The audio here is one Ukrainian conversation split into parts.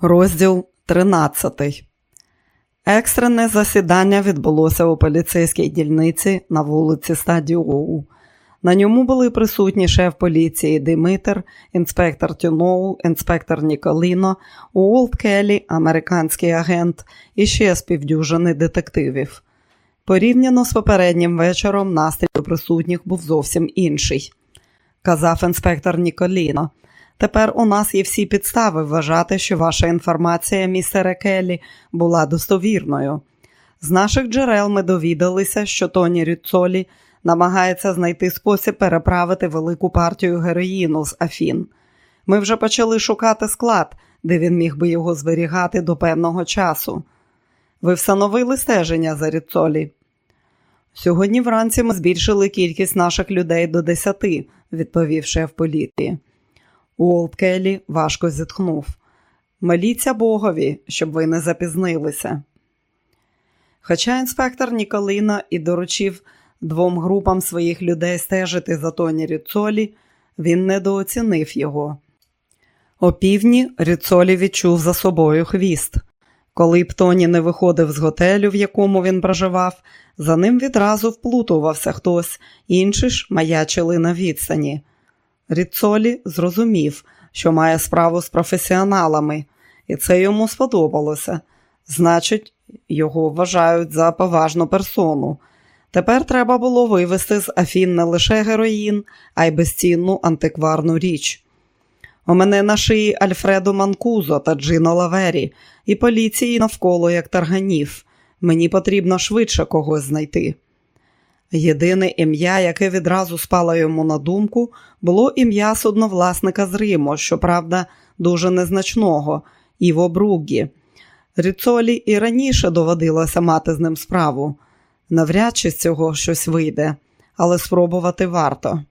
Розділ 13. Екстрене засідання відбулося у поліцейській дільниці на вулиці Стадіоу. На ньому були присутні шеф поліції Димитр, інспектор Тюноу, інспектор Ніколіно, Уолт Келлі, американський агент і ще з півдюжини детективів. Порівняно з попереднім вечором настрій у присутніх був зовсім інший, казав інспектор Ніколіно. Тепер у нас є всі підстави вважати, що ваша інформація, містере Келлі, була достовірною. З наших джерел ми довідалися, що Тоні Ріцолі намагається знайти спосіб переправити велику партію героїну з Афін. Ми вже почали шукати склад, де він міг би його зберігати до певного часу. Ви встановили стеження за Ріцолі? Сьогодні вранці ми збільшили кількість наших людей до десяти, відповів шеф поліції. Уолт Келлі важко зітхнув. Моліться Богові, щоб ви не запізнилися. Хоча інспектор Ніколина і доручив двом групам своїх людей стежити за Тоні Ріцолі, він недооцінив його. О півдні Ріцолі відчув за собою хвіст. Коли б Тоні не виходив з готелю, в якому він проживав, за ним відразу вплутувався хтось, інші ж маячили на відстані. Ріцолі зрозумів, що має справу з професіоналами, і це йому сподобалося. Значить, його вважають за поважну персону. Тепер треба було вивезти з Афін не лише героїн, а й безцінну антикварну річ. У мене на шиї Альфредо Манкузо та Джино Лавері, і поліції навколо як тарганів. Мені потрібно швидше когось знайти. Єдине ім'я, яке відразу спало йому на думку, було ім'я судновласника з Риму, щоправда, дуже незначного Іво Бругі. Ріцолі і раніше доводилося мати з ним справу. Навряд чи з цього щось вийде, але спробувати варто.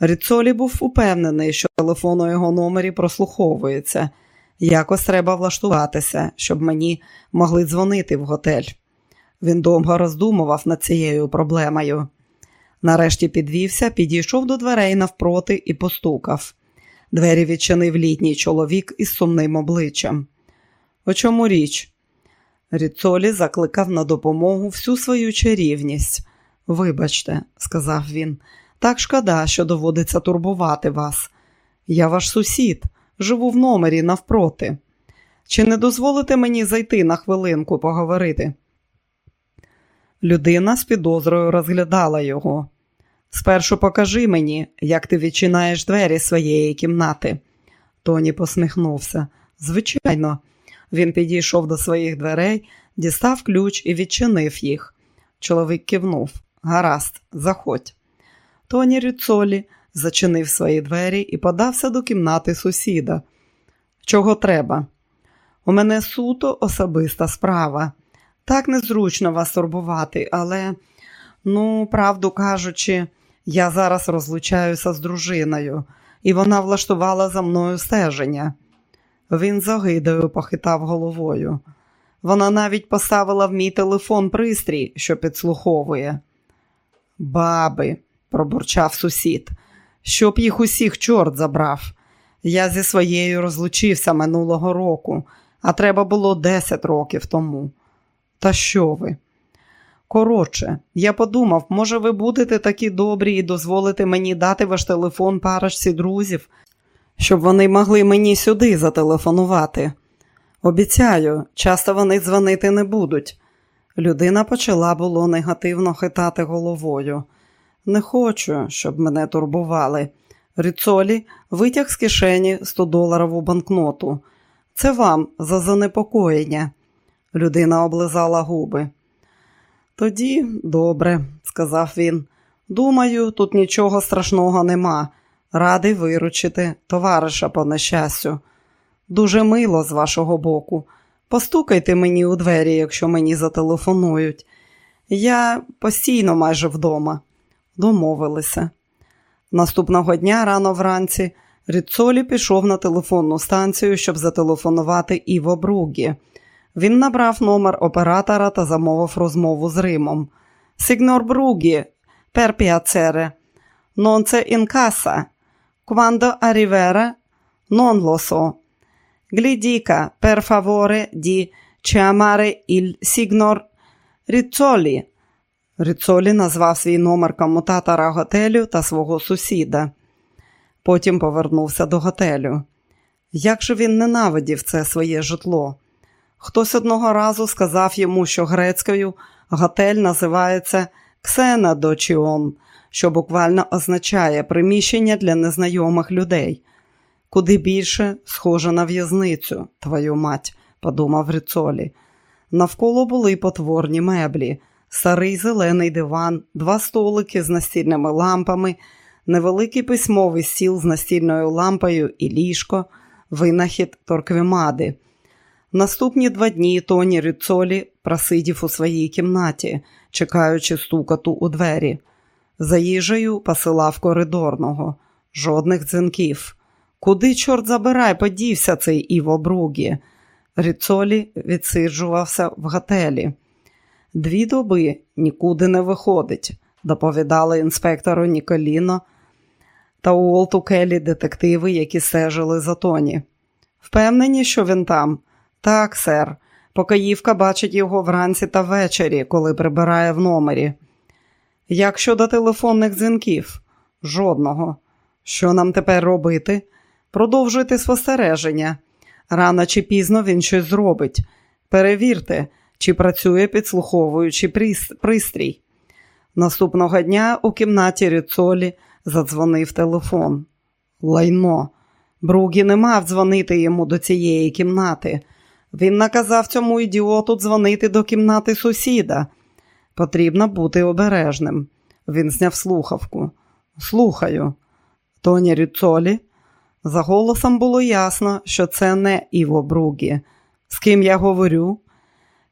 Ріцолі був упевнений, що телефон у його номері прослуховується. Якось треба влаштуватися, щоб мені могли дзвонити в готель. Він довго роздумував над цією проблемою. Нарешті підвівся, підійшов до дверей навпроти і постукав. Двері відчинив літній чоловік із сумним обличчям. У чому річ? Ріцолі закликав на допомогу всю свою чарівність. Вибачте, сказав він, так шкода, що доводиться турбувати вас. Я ваш сусід, живу в номері навпроти. Чи не дозволите мені зайти на хвилинку поговорити? Людина з підозрою розглядала його. Спершу покажи мені, як ти відчинаєш двері своєї кімнати. Тоні посміхнувся. Звичайно, він підійшов до своїх дверей, дістав ключ і відчинив їх. Чоловік кивнув. Гаразд, заходь. Тоні Ріцолі зачинив свої двері і подався до кімнати сусіда. Чого треба? У мене суто особиста справа. Так незручно вас турбувати, але, ну, правду кажучи, я зараз розлучаюся з дружиною, і вона влаштувала за мною стеження. Він з огидою похитав головою. Вона навіть поставила в мій телефон пристрій, що підслуховує. Баби, пробурчав сусід, щоб їх усіх чорт забрав. Я зі своєю розлучився минулого року, а треба було 10 років тому. Та що ви? Коротше, я подумав, може, ви будете такі добрі і дозволите мені дати ваш телефон парочці друзів, щоб вони могли мені сюди зателефонувати. Обіцяю, часто вони дзвонити не будуть. Людина почала було негативно хитати головою. Не хочу, щоб мене турбували. Ріцолі витяг з кишені 100-доларову банкноту. Це вам за занепокоєння. Людина облизала губи. Тоді добре, сказав він. Думаю, тут нічого страшного нема. Радий виручити товариша по нещастю. Дуже мило з вашого боку. Постукайте мені у двері, якщо мені зателефонують. Я постійно майже вдома. Домовилися. Наступного дня рано вранці Ріцолі пішов на телефонну станцію, щоб зателефонувати Іво Бругі. Він набрав номер оператора та замовив розмову з Римом. Сігнор Бругі, non c'è in casa. Quando arriverà, non. Глідіка, пер фаворе ді chiamare il signor Ріцолі. Ріцолі назвав свій номер комутатора готелю та свого сусіда. Потім повернувся до готелю. Як же він ненавидів це своє житло? Хтось одного разу сказав йому, що грецькою готель називається Ксенадочіон, що буквально означає приміщення для незнайомих людей. Куди більше схоже на в'язницю, твою мать, подумав Ріцолі. Навколо були потворні меблі, старий зелений диван, два столики з настільними лампами, невеликий письмовий стіл з настільною лампою і ліжко, винахід торквімади. Наступні два дні Тоні Ріцолі просидів у своїй кімнаті, чекаючи стукату у двері. За їжею посилав коридорного, жодних дзвінків. Куди, чорт забирай, подівся цей Іво Бругі? Ріцолі відсиджувався в готелі. Дві доби нікуди не виходить, доповідали інспектору Ніколіно та Уолту Келі детективи, які стежили за Тоні. Впевнені, що він там? Так, сер. Покоївка бачить його вранці та ввечері, коли прибирає в номері. Як щодо телефонних дзвінків? Жодного. Що нам тепер робити? Продовжуйте спостереження. Рано чи пізно він щось зробить. Перевірте, чи працює підслуховуючий пристрій. Наступного дня у кімнаті Ріцолі задзвонив телефон. Лайно. Бругі не мав дзвонити йому до цієї кімнати. Він наказав цьому ідіоту дзвонити до кімнати сусіда. Потрібно бути обережним. Він зняв слухавку. Слухаю. Тоні Ріцолі. За голосом було ясно, що це не Іво Бругі. З ким я говорю?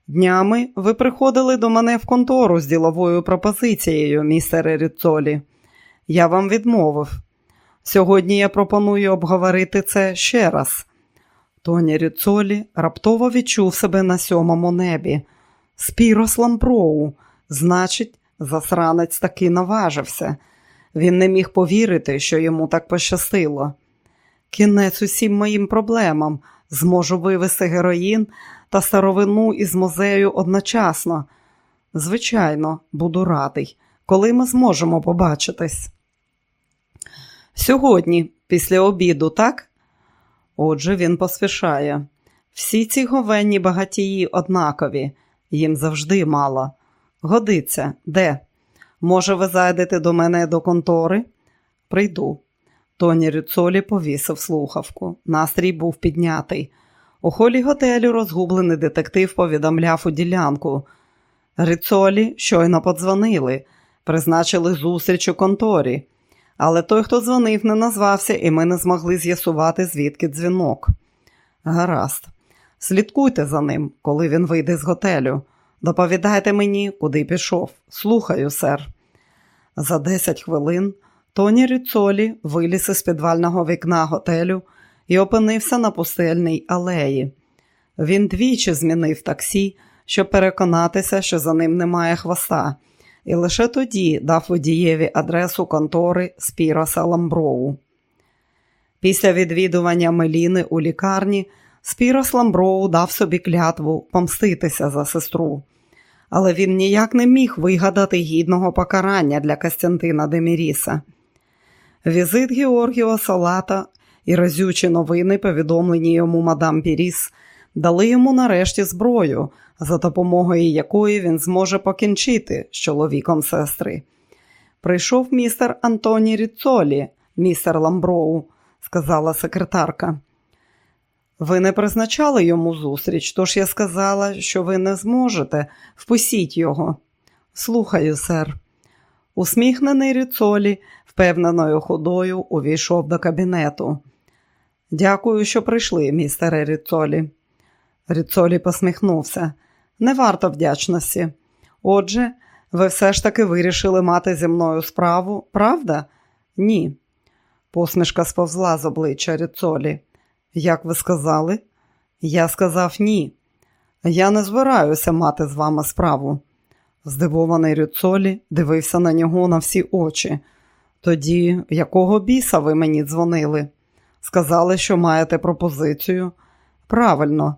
Днями ви приходили до мене в контору з діловою пропозицією, містере Ріцолі. Я вам відмовив. Сьогодні я пропоную обговорити це ще раз. Тоні Ріцолі раптово відчув себе на сьомому небі. Спірос Лампроу, значить, засранець таки наважився. Він не міг повірити, що йому так пощастило. Кінець усім моїм проблемам зможу вивести героїн та старовину із музею одночасно. Звичайно, буду радий, коли ми зможемо побачитись. Сьогодні, після обіду, так? Отже, він поспішає. Всі ці говенні багатії однакові, їм завжди мало. Годиться, де? Може, ви зайдете до мене до контори? Прийду. Тоні Рюцолі повісив слухавку. Настрій був піднятий. У холі готелю розгублений детектив повідомляв у ділянку. Рицолі щойно подзвонили, призначили зустріч у конторі. Але той, хто дзвонив, не назвався, і ми не змогли з'ясувати, звідки дзвінок. Гаразд, слідкуйте за ним, коли він вийде з готелю. Доповідайте мені, куди пішов. Слухаю, сер. За 10 хвилин Тоні Ріцолі виліз із підвального вікна готелю і опинився на пустельній алеї. Він двічі змінив таксі, щоб переконатися, що за ним немає хвоста, і лише тоді дав водієві адресу контори Спіроса Ламброу. Після відвідування Меліни у лікарні Спірос Ламброу дав собі клятву помститися за сестру, але він ніяк не міг вигадати гідного покарання для Костянтина Деміріса. Візит Георгіо Салата і разючі новини, повідомлені йому мадам Піріс, дали йому нарешті зброю, за допомогою якої він зможе покінчити з чоловіком сестри. Прийшов містер Антоні Ріцолі, містер Ламброу, сказала секретарка. Ви не призначали йому зустріч, тож я сказала, що ви не зможете. Впустіть його. Слухаю, сер. Усміхнений Ріцолі впевненою ходою увійшов до кабінету. Дякую, що прийшли, містере Ріцолі. Ріцолі посміхнувся. Не варто вдячності. Отже, ви все ж таки вирішили мати зі мною справу, правда? Ні. Посмішка сповзла з обличчя Ріцолі. Як ви сказали? Я сказав ні. Я не збираюся мати з вами справу. Здивований Рюцолі дивився на нього на всі очі. Тоді, якого біса ви мені дзвонили? Сказали, що маєте пропозицію. Правильно.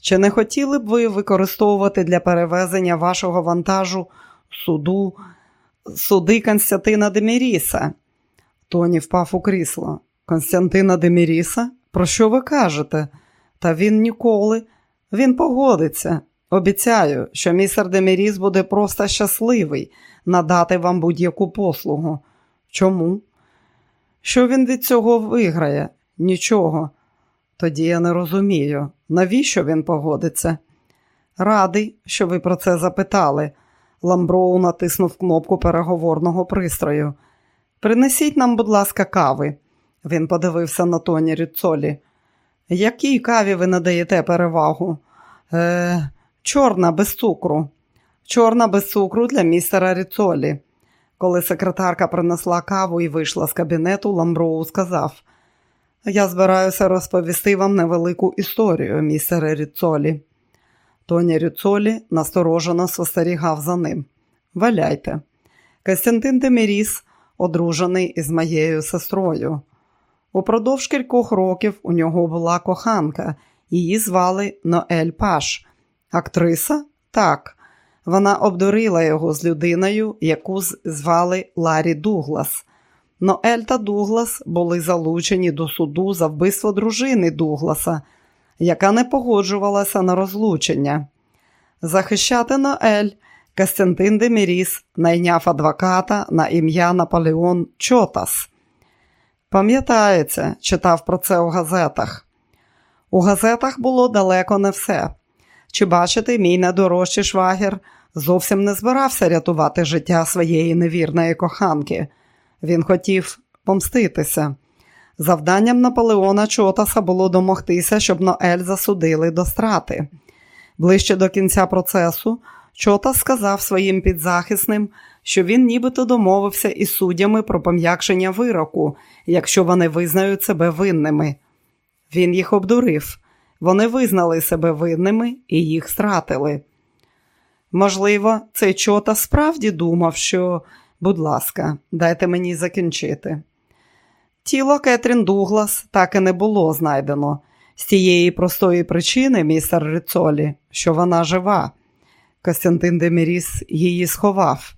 Чи не хотіли б ви використовувати для перевезення вашого вантажу суду суди Константина Деміріса? Тоні впав у крісло. Константина Деміріса? Про що ви кажете? Та він ніколи. Він погодиться. Обіцяю, що містер Деміріс буде просто щасливий надати вам будь-яку послугу. Чому? Що він від цього виграє? Нічого. Тоді я не розумію, навіщо він погодиться? Радий, що ви про це запитали. Ламброу натиснув кнопку переговорного пристрою. Принесіть нам, будь ласка, кави. Він подивився на тоні Ріцолі. Якій каві ви надаєте перевагу? Е, Чорна без цукру. Чорна без цукру для містера Ріцолі. Коли секретарка принесла каву і вийшла з кабінету, Ламброу сказав: Я збираюся розповісти вам невелику історію, містере Ріцолі. Тоні Ріцолі насторожено спостерігав за ним. Валяйте. Костянтин Деміріс одружений із моєю сестрою. Упродовж кількох років у нього була коханка, її звали Ноель Паш. Актриса? Так. Вона обдурила його з людиною, яку звали Ларі Дуглас. Ноель та Дуглас були залучені до суду за вбивство дружини Дугласа, яка не погоджувалася на розлучення. Захищати Ноель Костянтин Деміріс найняв адвоката на ім'я Наполеон Чотас. Пам'ятається, читав про це у газетах. У газетах було далеко не все. Чи бачите, мій найдорожчий швагір зовсім не збирався рятувати життя своєї невірної коханки. Він хотів помститися. Завданням Наполеона Чотаса було домогтися, щоб Ноель засудили до страти. Ближче до кінця процесу Чотас сказав своїм підзахисним, що він нібито домовився із суддями про пом'якшення вироку, якщо вони визнають себе винними. Він їх обдурив. Вони визнали себе винними і їх стратили. Можливо, цей чота справді думав, що, будь ласка, дайте мені закінчити. Тіло Кетрін Дуглас так і не було знайдено з тієї простої причини, містер Рицолі, що вона жива. Костянтин Деміріс її сховав.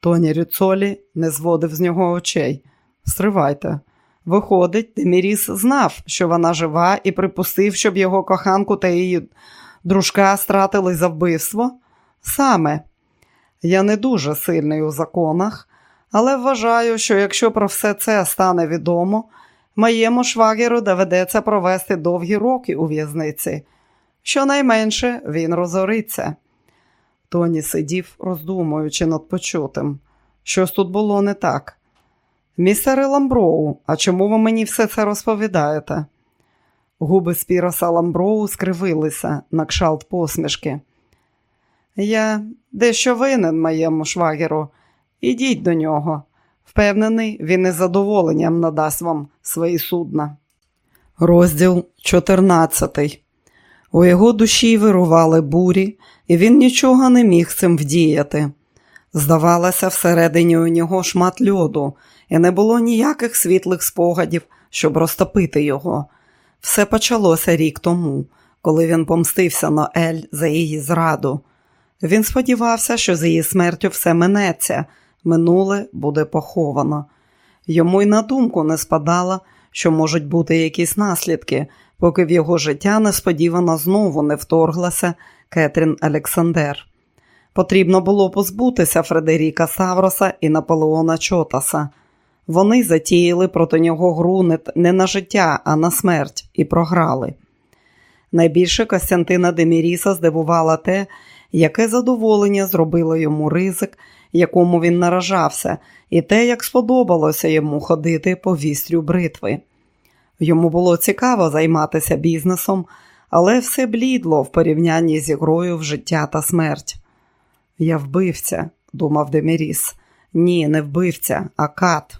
Тоні Ріцолі не зводив з нього очей. Стривайте. Виходить, Деміріс знав, що вона жива, і припустив, щоб його коханку та її дружка стратили за вбивство. Саме, я не дуже сильний у законах, але вважаю, що якщо про все це стане відомо, моєму швагеру доведеться провести довгі роки у в'язниці. Щонайменше він розориться. Тоні сидів, роздумуючи над почутим. Щось тут було не так. Містере Ламброу, а чому ви мені все це розповідаєте? Губи Спіроса Ламброу скривилися на кшалт посмішки. Я дещо винен моєму швагеру. Ідіть до нього. Впевнений, він із задоволенням надасть вам свої судна. Розділ 14 У його душі вирували бурі, і він нічого не міг цим вдіяти. Здавалося, всередині у нього шмат льоду, і не було ніяких світлих спогадів, щоб розтопити його. Все почалося рік тому, коли він помстився на Ель за її зраду. Він сподівався, що з її смертю все минеться, минуле буде поховано. Йому й на думку не спадало, що можуть бути якісь наслідки, поки в його життя несподівано знову не вторглася Кетрін Олександр. Потрібно було позбутися Фредеріка Савроса і Наполеона Чотаса. Вони затіяли проти нього гру не на життя, а на смерть і програли. Найбільше Костянтина Деміріса здивувала те, яке задоволення зробило йому ризик, якому він наражався, і те, як сподобалося йому ходити по вістрю бритви. Йому було цікаво займатися бізнесом, але все блідло в порівнянні з ігрою в життя та смерть. Я вбивця, думав Деміріс. Ні, не вбивця, а кат.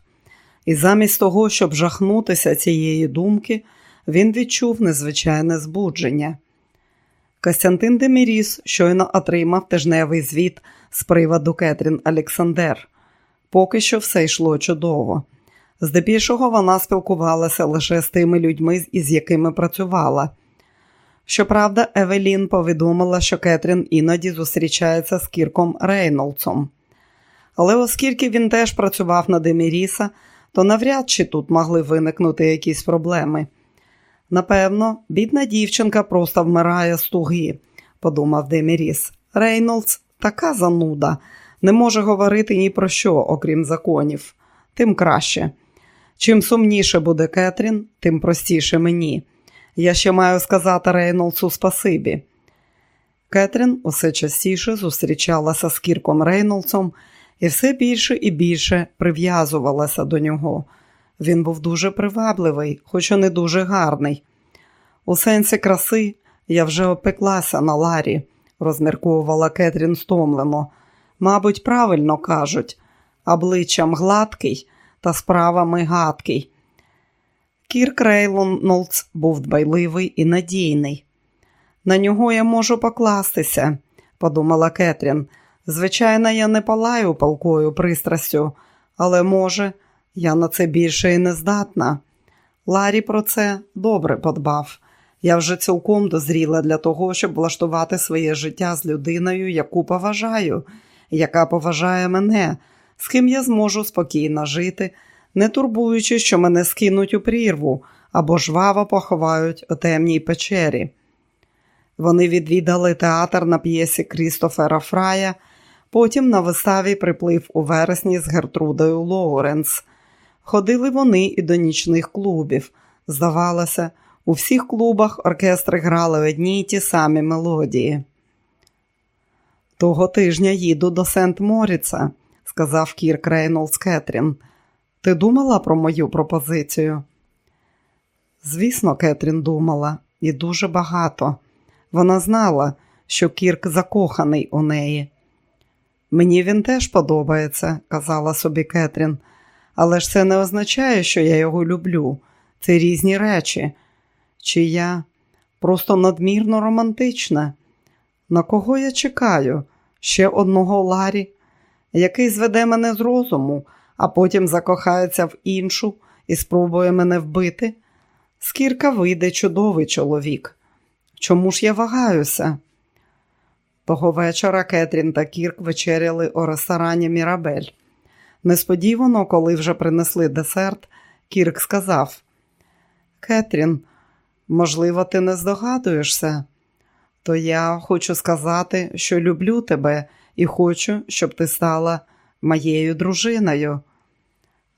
І замість того, щоб жахнутися цієї думки, він відчув незвичайне збудження. Костянтин Деміріс щойно отримав тижневий звіт з приводу Кетрін Олександр. Поки що все йшло чудово. Здебільшого вона спілкувалася лише з тими людьми, із якими працювала. Щоправда, Евелін повідомила, що Кетрін іноді зустрічається з Кірком Рейнолдсом. Але оскільки він теж працював на Деміріса, то навряд чи тут могли виникнути якісь проблеми. Напевно, бідна дівчинка просто вмирає з туги, подумав Деміріс. Рейнолдс така зануда, не може говорити ні про що, окрім законів, тим краще. Чим сумніше буде Кетрін, тим простіше мені. Я ще маю сказати Рейнолдсу спасибі. Кетрін усе частіше зустрічалася з Кірком Рейнолдсом і все більше і більше прив'язувалася до нього. Він був дуже привабливий, хоч і не дуже гарний. У сенсі краси я вже опеклася на Ларі, розмірковувала Кетрін стомлено. Мабуть, правильно кажуть, обличчям гладкий та справами гадкий. Кірк Рейнолдс був дбайливий і надійний. На нього я можу покластися, подумала Кетрін. Звичайно, я не палаю палкою пристрастю, але, може, я на це більше і не здатна. Ларі про це добре подбав. Я вже цілком дозріла для того, щоб влаштувати своє життя з людиною, яку поважаю, яка поважає мене, з ким я зможу спокійно жити, не турбуючи, що мене скинуть у прірву або жваво поховають у темній печері. Вони відвідали театр на п'єсі Крістофера Фрая, потім на виставі приплив у вересні з Гертрудою Лоуренс. Ходили вони і до нічних клубів. Здавалося, у всіх клубах оркестри грали одні й ті самі мелодії. Того тижня їду до Сент Моріца, сказав Кірк Рейнолдс Кетрін. Ти думала про мою пропозицію? Звісно, Кетрін думала, і дуже багато. Вона знала, що Кірк закоханий у неї. Мені він теж подобається, казала собі Кетрін, але ж це не означає, що я його люблю. Це різні речі. Чи я просто надмірно романтична? На кого я чекаю? Ще одного Ларі, який зведе мене з розуму, а потім закохається в іншу і спробує мене вбити? Скірка вийде чудовий чоловік. Чому ж я вагаюся? Того вечора Кетрін та Кірк вечеряли у ресторані Мірабель. Несподівано, коли вже принесли десерт, Кірк сказав: Кетрін, можливо, ти не здогадуєшся, то я хочу сказати, що люблю тебе і хочу, щоб ти стала моєю дружиною.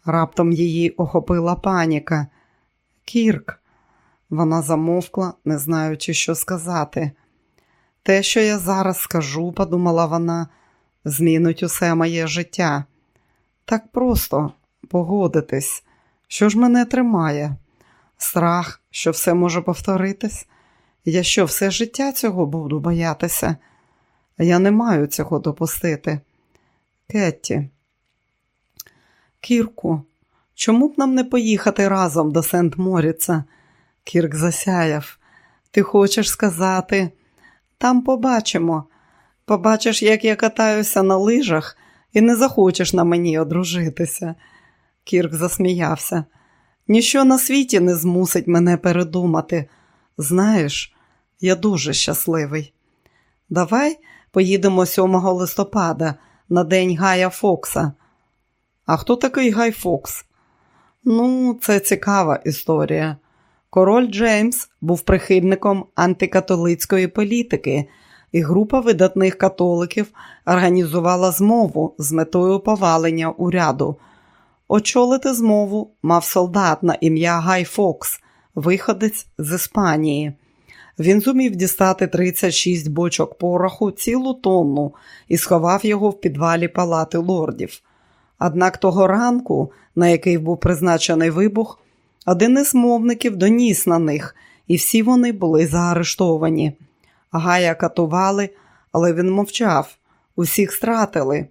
Раптом її охопила паніка. Кірк, вона замовкла, не знаючи, що сказати. Те, що я зараз скажу, подумала вона, змінить усе моє життя. Так просто погодитись, що ж мене тримає? Страх, що все може повторитись? Я що, все життя цього буду боятися? Я не маю цього допустити. Кетті, Кірку, чому б нам не поїхати разом до Сент Моріца? Кірк засяяв. Ти хочеш сказати? Там побачимо. Побачиш, як я катаюся на лижах, і не захочеш на мені одружитися. Кірк засміявся. Ніщо на світі не змусить мене передумати. Знаєш, я дуже щасливий. Давай поїдемо 7 листопада на день Гая Фокса. А хто такий Гай Фокс? Ну, це цікава історія. Король Джеймс був прихильником антикатолицької політики, і група видатних католиків організувала змову з метою повалення уряду. Очолити змову мав солдат на ім'я Гай Фокс, виходець з Іспанії. Він зумів дістати 36 бочок пороху, цілу тонну і сховав його в підвалі палати лордів. Однак того ранку, на який був призначений вибух, один із мовників доніс на них, і всі вони були заарештовані. Гая катували, але він мовчав, усіх стратили.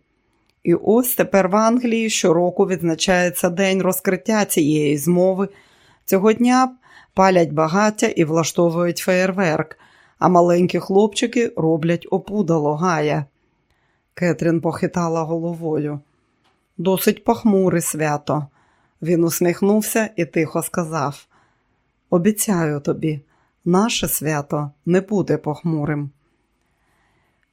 І ось тепер в Англії щороку відзначається день розкриття цієї змови. Цього дня палять багаття і влаштовують феєрверк, а маленькі хлопчики роблять опудало Гая. Кетрін похитала головою. Досить похмуре свято. Він усміхнувся і тихо сказав: Обіцяю тобі, Наше свято не буде похмурим.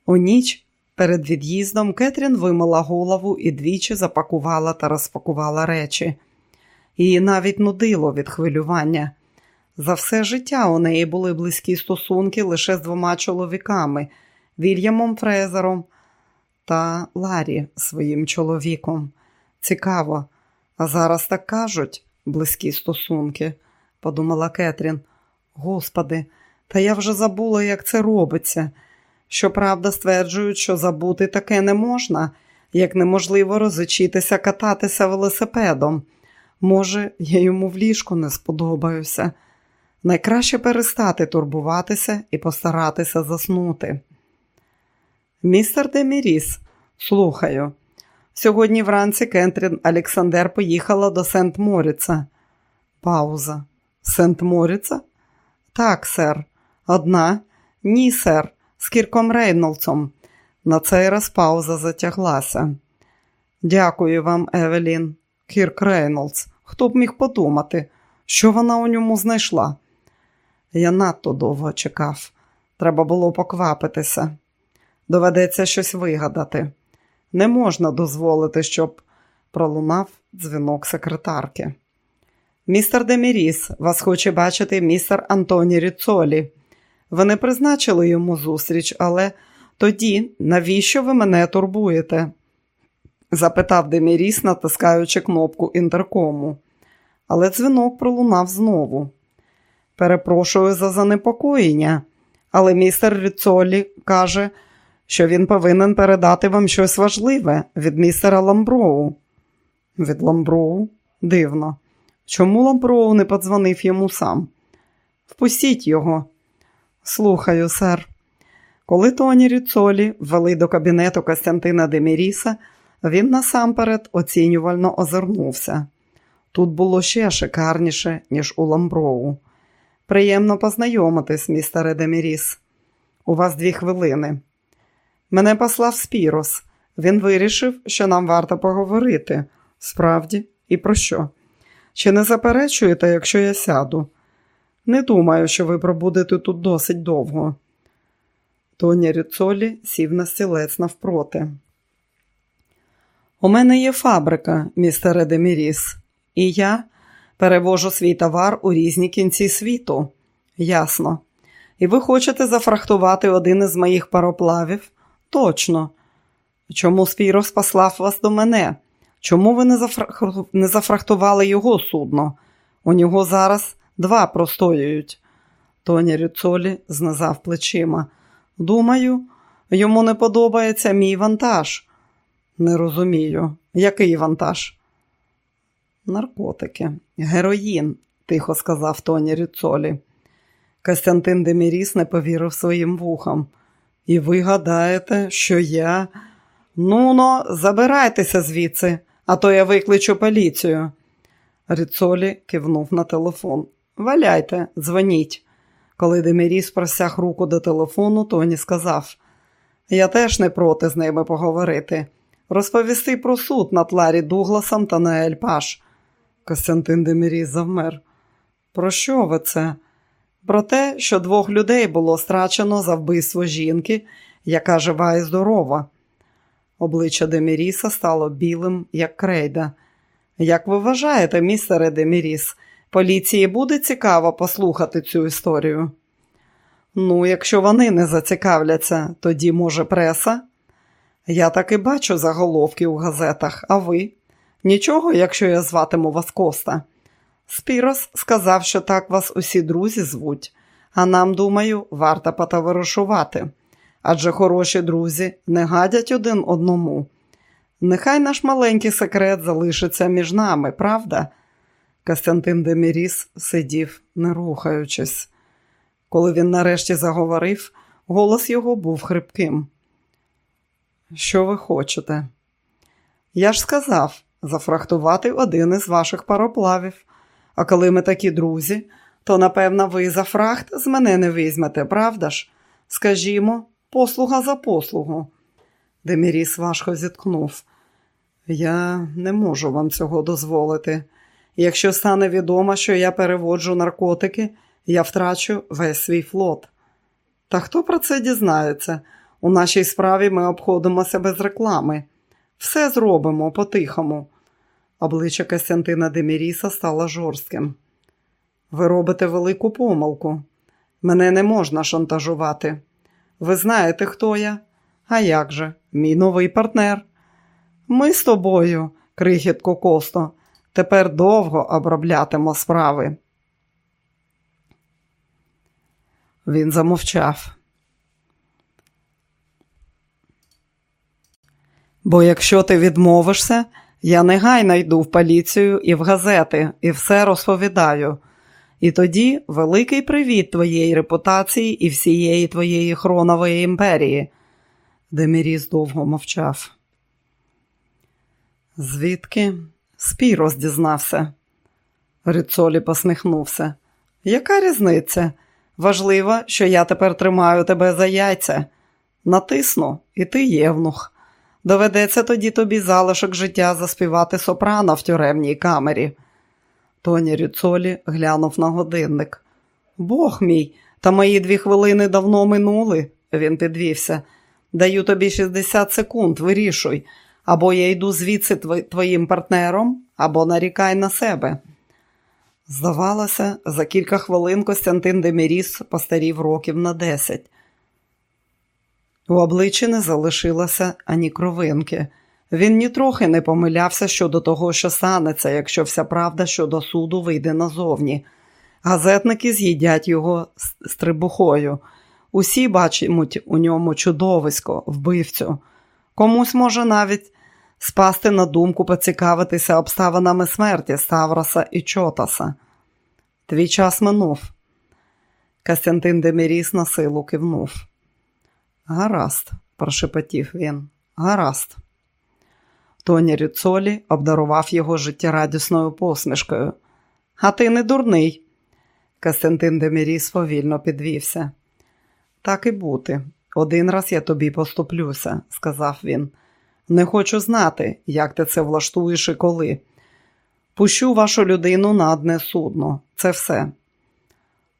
У ніч перед від'їздом Кетрін вимила голову і двічі запакувала та розпакувала речі. Її навіть нудило від хвилювання. За все життя у неї були близькі стосунки лише з двома чоловіками Вільямом Фрезером та Ларі своїм чоловіком. Цікаво, а зараз так кажуть близькі стосунки, подумала Кетрін. Господи, та я вже забула, як це робиться. Щоправда, стверджують, що забути таке не можна, як неможливо розучитися кататися велосипедом. Може, я йому в ліжку не сподобаюся. Найкраще перестати турбуватися і постаратися заснути. Містер Деміріс, слухаю. Сьогодні вранці Кентрін Олександр поїхала до Сент Моріца. Пауза. Сент Моріца? Так, сер. Одна? Ні, сер, з Кірком Рейнолдсом. На цей раз пауза затяглася. Дякую вам, Евелін. Кірк Рейнолдс. Хто б міг подумати, що вона у ньому знайшла? Я надто довго чекав. Треба було поквапитися. Доведеться щось вигадати. Не можна дозволити, щоб пролунав дзвінок секретарки. Містер Деміріс, вас хоче бачити містер Антоні Ріцолі. Ви не призначили йому зустріч, але тоді навіщо ви мене турбуєте? запитав Деміріс, натискаючи кнопку інтеркому. Але дзвінок пролунав знову. Перепрошую за занепокоєння, але містер Ріцолі каже, що він повинен передати вам щось важливе від містера Ламброу. Від Ламброу? Дивно. Чому Ламброу не подзвонив йому сам? Впустіть його. Слухаю, сер. Коли Тоні Ріцолі ввели до кабінету Костянтина Деміріса, він насамперед оцінювально озирнувся. Тут було ще шикарніше, ніж у Ламброу. Приємно познайомитись, містере Деміріс. У вас дві хвилини. Мене послав Спірос. Він вирішив, що нам варто поговорити. Справді, і про що? Чи не заперечуєте, якщо я сяду? Не думаю, що ви пробудете тут досить довго. Тоня Ріцолі сів на стілець навпроти. У мене є фабрика, містере Деміріс, і я перевожу свій товар у різні кінці світу. Ясно. І ви хочете зафрахтувати один із моїх пароплавів? Точно. Чому Спірос послав вас до мене? Чому ви не, зафрах... не зафрахтували його судно? У нього зараз два простоюють. Тоня Рюцолі знизав плечима. Думаю, йому не подобається мій вантаж. Не розумію, який вантаж? Наркотики, героїн, тихо сказав Тоні Рюцолі. Костянтин Деміріс не повірив своїм вухам. І ви гадаєте, що я. Ну но, забирайтеся звідси, а то я викличу поліцію. Ріцолі кивнув на телефон. Валяйте, дзвоніть. Коли Деміріс просяг руку до телефону, Тоні сказав: Я теж не проти з ними поговорити. Розповісти про суд над Ларі Дугласом та Наель Паш. Костянтин Деміріс завмер. Про що ви це? Про те, що двох людей було страчено за вбивство жінки, яка жива і здорова. Обличчя Деміріса стало білим, як крейда. Як ви вважаєте, містере Деміріс, поліції буде цікаво послухати цю історію? Ну, якщо вони не зацікавляться, тоді, може, преса? Я так і бачу заголовки у газетах, а ви? Нічого, якщо я зватиму вас Коста. Спірос сказав, що так вас усі друзі звуть, а нам, думаю, варто потоваришувати. Адже хороші друзі не гадять один одному. Нехай наш маленький секрет залишиться між нами, правда? Костянтин Деміріс сидів, не рухаючись. Коли він нарешті заговорив, голос його був хрипким. Що ви хочете? Я ж сказав зафрахтувати один із ваших пароплавів. А коли ми такі друзі, то, напевно, ви за фрахт з мене не візьмете, правда ж? Скажімо, послуга за послугу. Деміріс важко зіткнув. Я не можу вам цього дозволити. Якщо стане відомо, що я переводжу наркотики, я втрачу весь свій флот. Та хто про це дізнається? У нашій справі ми обходимося без реклами. Все зробимо по-тихому. Обличчя Костянтина Деміріса стало жорстким. Ви робите велику помилку. Мене не можна шантажувати. Ви знаєте, хто я? А як же, мій новий партнер? Ми з тобою, крихітко Косто, тепер довго оброблятимо справи. Він замовчав. Бо якщо ти відмовишся, я негайно йду в поліцію і в газети, і все розповідаю. І тоді великий привіт твоєї репутації і всієї твоєї хронової імперії. Деміріс довго мовчав. Звідки? Спірос дізнався. Ріцолі посміхнувся. Яка різниця? Важливо, що я тепер тримаю тебе за яйця. Натисну, і ти євнух. Доведеться тоді тобі залишок життя заспівати сопрано в тюремній камері. Тоні Ріцолі глянув на годинник. Бог мій, та мої дві хвилини давно минули, він підвівся. Даю тобі 60 секунд, вирішуй. Або я йду звідси твоїм партнером, або нарікай на себе. Здавалося, за кілька хвилин Костянтин Деміріс постарів років на десять. У обличчі не залишилося ані кровинки. Він нітрохи не помилявся щодо того, що станеться, якщо вся правда щодо суду вийде назовні. Газетники з'їдять його з трибухою. Усі бачимуть у ньому чудовисько, вбивцю. Комусь може навіть спасти на думку поцікавитися обставинами смерті Ставроса і Чотаса. Твій час минув. Костянтин Деміріс на силу кивнув. Гаразд, прошепотів він. Гаразд. Тоні Ріцолі обдарував його життєрадісною посмішкою. А ти не дурний. Костянтин Деміріс повільно підвівся. Так і бути. Один раз я тобі поступлюся, сказав він. Не хочу знати, як ти це влаштуєш і коли. Пущу вашу людину на одне судно. Це все.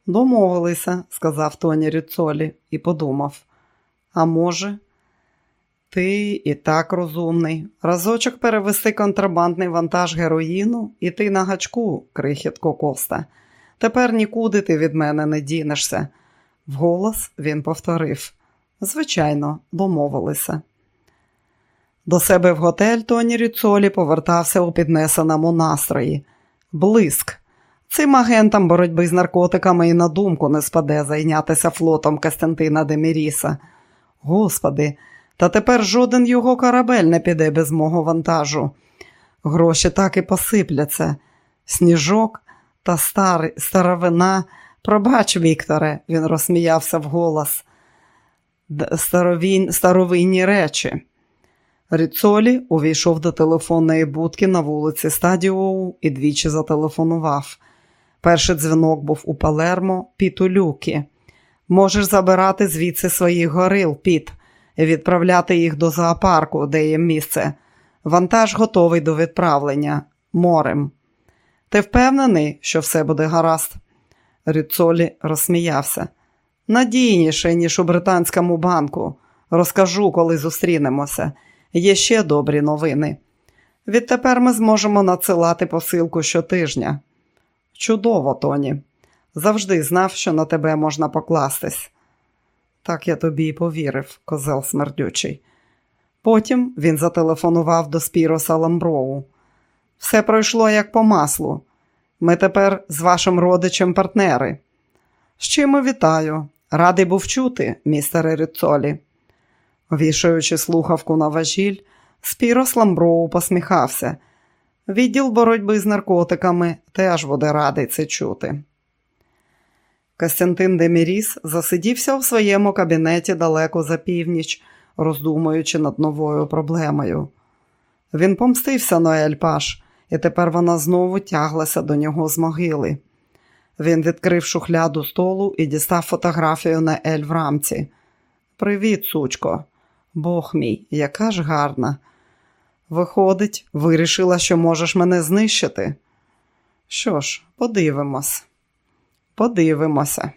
Домовилися, сказав Тоні Ріцолі і подумав. А може, ти і так розумний. Разочок перевести контрабандний вантаж героїну і ти на гачку, крихітко Коста. Тепер нікуди ти від мене не дінешся. Вголос він повторив. Звичайно, домовилися. До себе в готель Тоні Ріцолі повертався у піднесеному настрої. Блиск. Цим агентам боротьби з наркотиками і на думку не спаде зайнятися флотом Костянтина Деміріса. Господи, та тепер жоден його корабель не піде без мого вантажу. Гроші так і посипляться. Сніжок та стар... старовина. Пробач, Вікторе, він розсміявся вголос. Старовін... Старовинні речі. Ріцолі увійшов до телефонної будки на вулиці Стадіоу і двічі зателефонував. Перший дзвінок був у Палермо, Піт у люкі. Можеш забирати звідси своїх горил, Піт, відправляти їх до зоопарку, де є місце. Вантаж готовий до відправлення морем. Ти впевнений, що все буде гаразд? Ріцолі розсміявся. Надійніше, ніж у британському банку. Розкажу, коли зустрінемося. Є ще добрі новини. Відтепер ми зможемо надсилати посилку щотижня. Чудово, Тоні. Завжди знав, що на тебе можна покластись. Так я тобі й повірив, козел смердючий. Потім він зателефонував до Спіроса Ламброу. Все пройшло як по маслу. Ми тепер з вашим родичем партнери. З чим вітаю. Радий був чути, містере Ріцолі. Вішаючи слухавку на важіль, Спірос Ламброу посміхався. Відділ боротьби з наркотиками теж буде радий це чути. Костянтин Деміріс засидівся у своєму кабінеті далеко за північ, роздумуючи над новою проблемою. Він помстився Ноель Паж, і тепер вона знову тяглася до нього з могили. Він відкрив шухляду столу і дістав фотографію Ноель в рамці. Привіт, сучко. Бог мій, яка ж гарна. Виходить, вирішила, що можеш мене знищити. Що ж, подивимось. Подивимося.